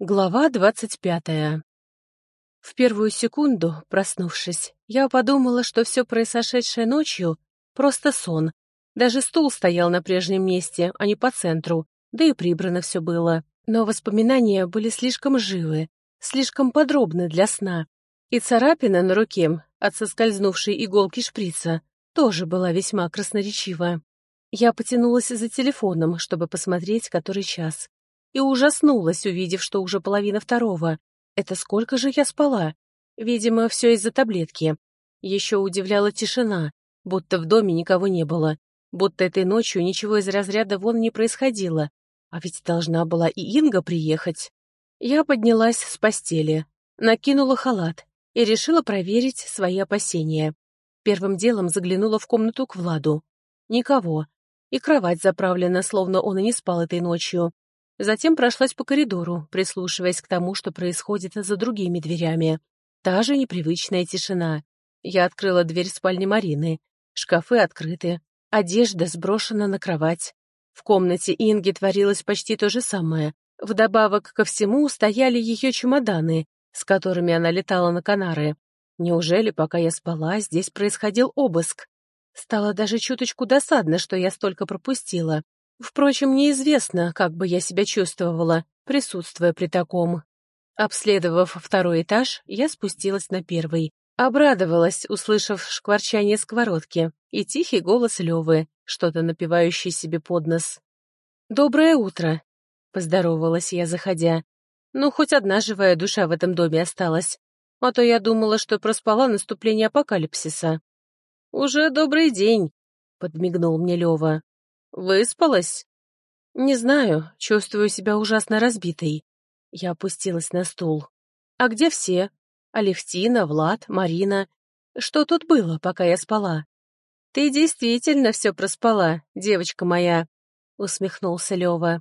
Глава двадцать пятая. В первую секунду, проснувшись, я подумала, что все произошедшее ночью — просто сон. Даже стул стоял на прежнем месте, а не по центру, да и прибрано все было. Но воспоминания были слишком живы, слишком подробны для сна. И царапина на руке от соскользнувшей иголки шприца тоже была весьма красноречива. Я потянулась за телефоном, чтобы посмотреть, который час и ужаснулась, увидев, что уже половина второго. Это сколько же я спала? Видимо, все из-за таблетки. Еще удивляла тишина, будто в доме никого не было, будто этой ночью ничего из разряда вон не происходило. А ведь должна была и Инга приехать. Я поднялась с постели, накинула халат и решила проверить свои опасения. Первым делом заглянула в комнату к Владу. Никого. И кровать заправлена, словно он и не спал этой ночью. Затем прошлась по коридору, прислушиваясь к тому, что происходит за другими дверями. Та же непривычная тишина. Я открыла дверь спальни Марины. Шкафы открыты. Одежда сброшена на кровать. В комнате Инги творилось почти то же самое. Вдобавок ко всему стояли ее чемоданы, с которыми она летала на Канары. Неужели, пока я спала, здесь происходил обыск? Стало даже чуточку досадно, что я столько пропустила. Впрочем, неизвестно, как бы я себя чувствовала, присутствуя при таком. Обследовав второй этаж, я спустилась на первый. Обрадовалась, услышав шкварчание сковородки и тихий голос Левы, что-то напивающий себе под нос. «Доброе утро!» — поздоровалась я, заходя. «Ну, хоть одна живая душа в этом доме осталась, а то я думала, что проспала наступление апокалипсиса». «Уже добрый день!» — подмигнул мне Лева. «Выспалась?» «Не знаю, чувствую себя ужасно разбитой». Я опустилась на стул. «А где все? Алевтина, Влад, Марина? Что тут было, пока я спала?» «Ты действительно все проспала, девочка моя», — усмехнулся Лева.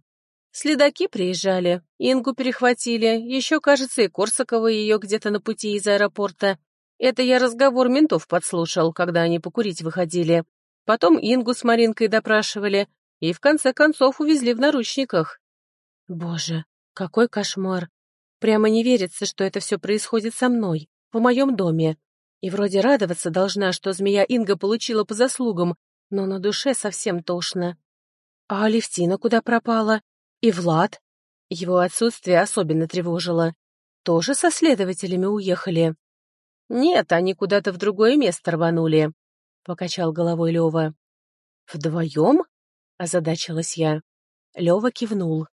«Следаки приезжали, Ингу перехватили, еще, кажется, и Корсакова ее где-то на пути из аэропорта. Это я разговор ментов подслушал, когда они покурить выходили. Потом Ингу с Маринкой допрашивали и в конце концов увезли в наручниках. Боже, какой кошмар. Прямо не верится, что это все происходит со мной, в моем доме. И вроде радоваться должна, что змея Инга получила по заслугам, но на душе совсем тошно. А Алевтина куда пропала? И Влад? Его отсутствие особенно тревожило. Тоже со следователями уехали? Нет, они куда-то в другое место рванули. — покачал головой Лёва. «Вдвоем?» — озадачилась я. Лёва кивнул.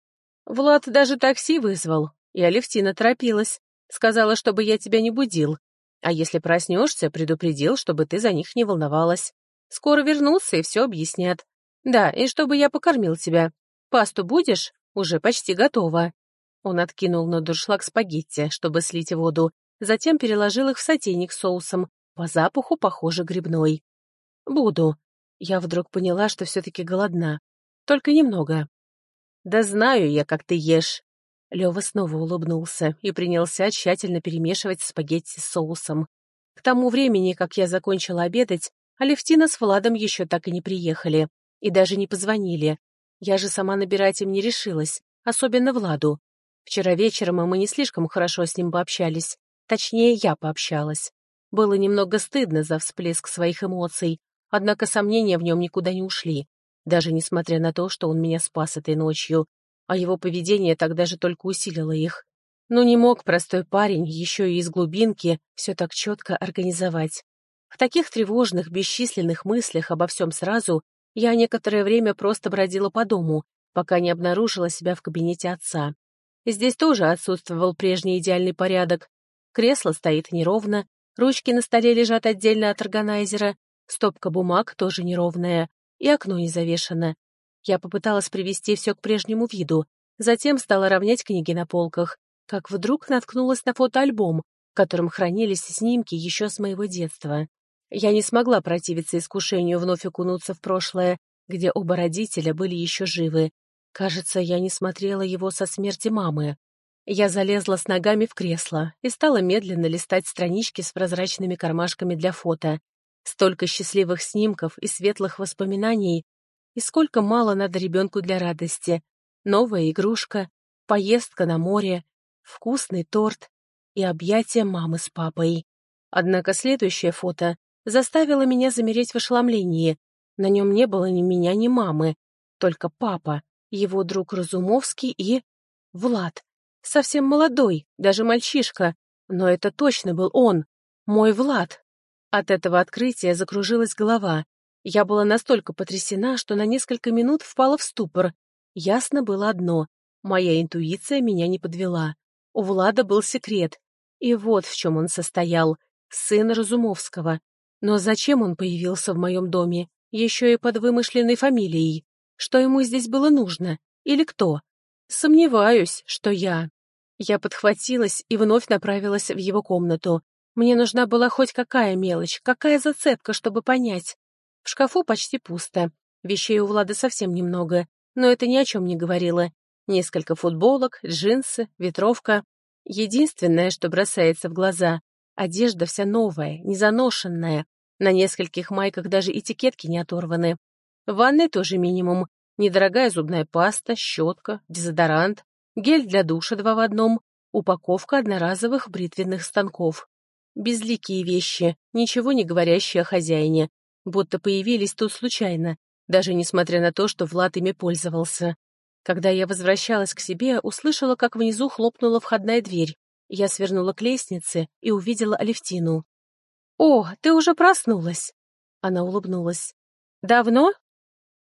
«Влад даже такси вызвал, и Алевтина торопилась. Сказала, чтобы я тебя не будил. А если проснешься, предупредил, чтобы ты за них не волновалась. Скоро вернутся и все объяснят. Да, и чтобы я покормил тебя. Пасту будешь? Уже почти готова». Он откинул на дуршлаг спагетти, чтобы слить воду, затем переложил их в сотейник с соусом, по запаху, похоже, грибной. «Буду». Я вдруг поняла, что все-таки голодна. Только немного. «Да знаю я, как ты ешь». Лёва снова улыбнулся и принялся тщательно перемешивать спагетти с соусом. К тому времени, как я закончила обедать, Алевтина с Владом еще так и не приехали. И даже не позвонили. Я же сама набирать им не решилась, особенно Владу. Вчера вечером мы не слишком хорошо с ним пообщались. Точнее, я пообщалась. Было немного стыдно за всплеск своих эмоций, Однако сомнения в нем никуда не ушли, даже несмотря на то, что он меня спас этой ночью, а его поведение тогда же только усилило их. Но не мог простой парень еще и из глубинки все так четко организовать. В таких тревожных, бесчисленных мыслях обо всем сразу я некоторое время просто бродила по дому, пока не обнаружила себя в кабинете отца. Здесь тоже отсутствовал прежний идеальный порядок. Кресло стоит неровно, ручки на столе лежат отдельно от органайзера, Стопка бумаг тоже неровная, и окно не завешено. Я попыталась привести все к прежнему виду, затем стала равнять книги на полках, как вдруг наткнулась на фотоальбом, в котором хранились снимки еще с моего детства. Я не смогла противиться искушению вновь окунуться в прошлое, где оба родителя были еще живы. Кажется, я не смотрела его со смерти мамы. Я залезла с ногами в кресло и стала медленно листать странички с прозрачными кармашками для фото. Столько счастливых снимков и светлых воспоминаний, и сколько мало надо ребенку для радости. Новая игрушка, поездка на море, вкусный торт и объятия мамы с папой. Однако следующее фото заставило меня замереть в ошеломлении. На нем не было ни меня, ни мамы, только папа, его друг Разумовский и... Влад. Совсем молодой, даже мальчишка. Но это точно был он, мой Влад. От этого открытия закружилась голова. Я была настолько потрясена, что на несколько минут впала в ступор. Ясно было одно — моя интуиция меня не подвела. У Влада был секрет. И вот в чем он состоял. Сын Разумовского. Но зачем он появился в моем доме? Еще и под вымышленной фамилией. Что ему здесь было нужно? Или кто? Сомневаюсь, что я. Я подхватилась и вновь направилась в его комнату. Мне нужна была хоть какая мелочь, какая зацепка, чтобы понять. В шкафу почти пусто. Вещей у Влада совсем немного, но это ни о чем не говорило. Несколько футболок, джинсы, ветровка. Единственное, что бросается в глаза — одежда вся новая, незаношенная. На нескольких майках даже этикетки не оторваны. В ванной тоже минимум. Недорогая зубная паста, щетка, дезодорант, гель для душа два в одном, упаковка одноразовых бритвенных станков. Безликие вещи, ничего не говорящие о хозяине, будто появились тут случайно, даже несмотря на то, что Влад ими пользовался. Когда я возвращалась к себе, услышала, как внизу хлопнула входная дверь. Я свернула к лестнице и увидела Алевтину. «О, ты уже проснулась!» Она улыбнулась. «Давно?»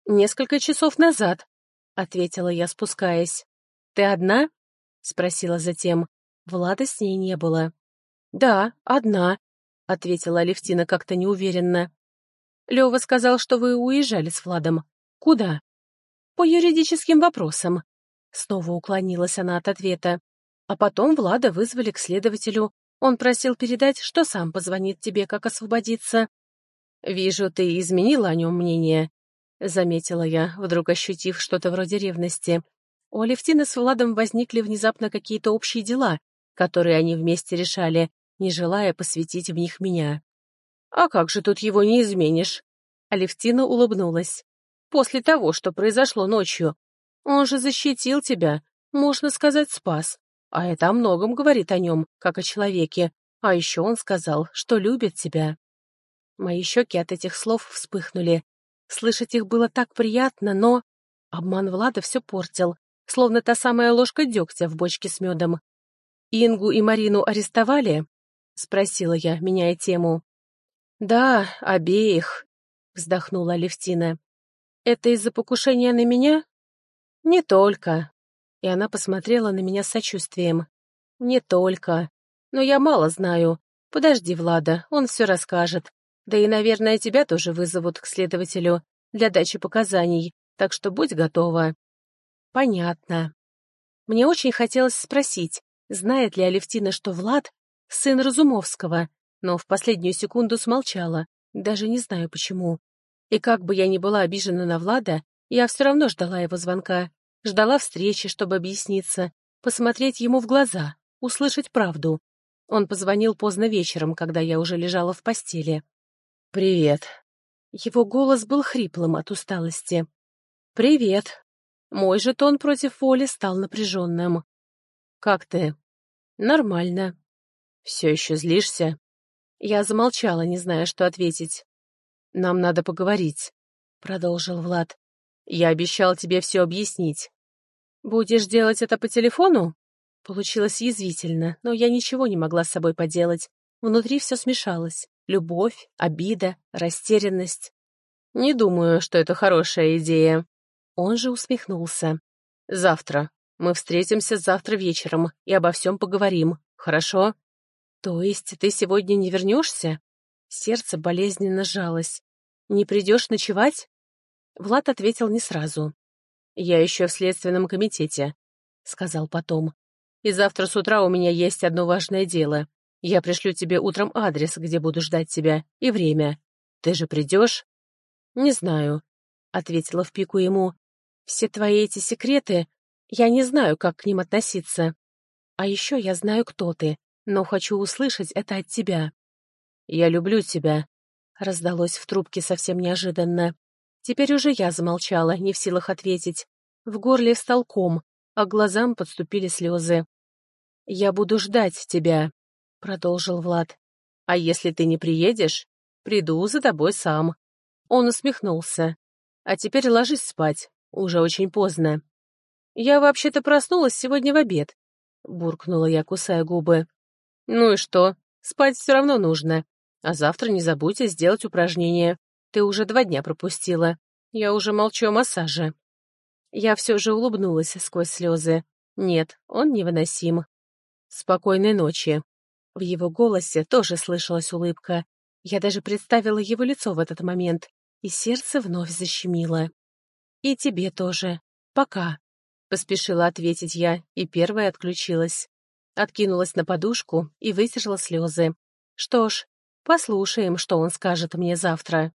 «Несколько часов назад», — ответила я, спускаясь. «Ты одна?» — спросила затем. Влада с ней не было. «Да, одна», — ответила Алевтина как-то неуверенно. «Лёва сказал, что вы уезжали с Владом. Куда?» «По юридическим вопросам». Снова уклонилась она от ответа. А потом Влада вызвали к следователю. Он просил передать, что сам позвонит тебе, как освободиться. «Вижу, ты изменила о нем мнение», — заметила я, вдруг ощутив что-то вроде ревности. У Алевтины с Владом возникли внезапно какие-то общие дела, которые они вместе решали, не желая посвятить в них меня. «А как же тут его не изменишь?» Алевтина улыбнулась. «После того, что произошло ночью. Он же защитил тебя, можно сказать, спас. А это о многом говорит о нем, как о человеке. А еще он сказал, что любит тебя». Мои щеки от этих слов вспыхнули. Слышать их было так приятно, но... Обман Влада все портил, словно та самая ложка дегтя в бочке с медом. «Ингу и Марину арестовали?» — спросила я, меняя тему. «Да, обеих», — вздохнула Левтина. «Это из-за покушения на меня?» «Не только». И она посмотрела на меня с сочувствием. «Не только. Но я мало знаю. Подожди, Влада, он все расскажет. Да и, наверное, тебя тоже вызовут к следователю для дачи показаний, так что будь готова». «Понятно». Мне очень хотелось спросить, знает ли Алевтина, что Влад — сын Разумовского, но в последнюю секунду смолчала, даже не знаю почему. И как бы я ни была обижена на Влада, я все равно ждала его звонка, ждала встречи, чтобы объясниться, посмотреть ему в глаза, услышать правду. Он позвонил поздно вечером, когда я уже лежала в постели. «Привет». Его голос был хриплым от усталости. «Привет». Мой же тон против воли стал напряженным. «Как ты?» «Нормально». «Все еще злишься?» Я замолчала, не зная, что ответить. «Нам надо поговорить», — продолжил Влад. «Я обещал тебе все объяснить». «Будешь делать это по телефону?» Получилось язвительно, но я ничего не могла с собой поделать. Внутри все смешалось. Любовь, обида, растерянность. Не думаю, что это хорошая идея. Он же усмехнулся. Завтра. Мы встретимся завтра вечером и обо всем поговорим, хорошо? То есть ты сегодня не вернешься? Сердце болезненно сжалось. Не придешь ночевать? Влад ответил не сразу. Я еще в следственном комитете, сказал потом. И завтра с утра у меня есть одно важное дело. Я пришлю тебе утром адрес, где буду ждать тебя, и время. Ты же придешь?» «Не знаю», — ответила в пику ему. «Все твои эти секреты, я не знаю, как к ним относиться. А еще я знаю, кто ты, но хочу услышать это от тебя». «Я люблю тебя», — раздалось в трубке совсем неожиданно. Теперь уже я замолчала, не в силах ответить. В горле встал ком, а глазам подступили слезы. «Я буду ждать тебя», — продолжил Влад. «А если ты не приедешь, приду за тобой сам». Он усмехнулся. «А теперь ложись спать, уже очень поздно». «Я вообще-то проснулась сегодня в обед», — буркнула я, кусая губы. «Ну и что? Спать все равно нужно. А завтра не забудьте сделать упражнение. Ты уже два дня пропустила. Я уже молчу о массаже». Я все же улыбнулась сквозь слезы. Нет, он невыносим. «Спокойной ночи». В его голосе тоже слышалась улыбка. Я даже представила его лицо в этот момент, и сердце вновь защемило. «И тебе тоже. Пока», — поспешила ответить я, и первая отключилась. Откинулась на подушку и вытерла слезы. Что ж, послушаем, что он скажет мне завтра.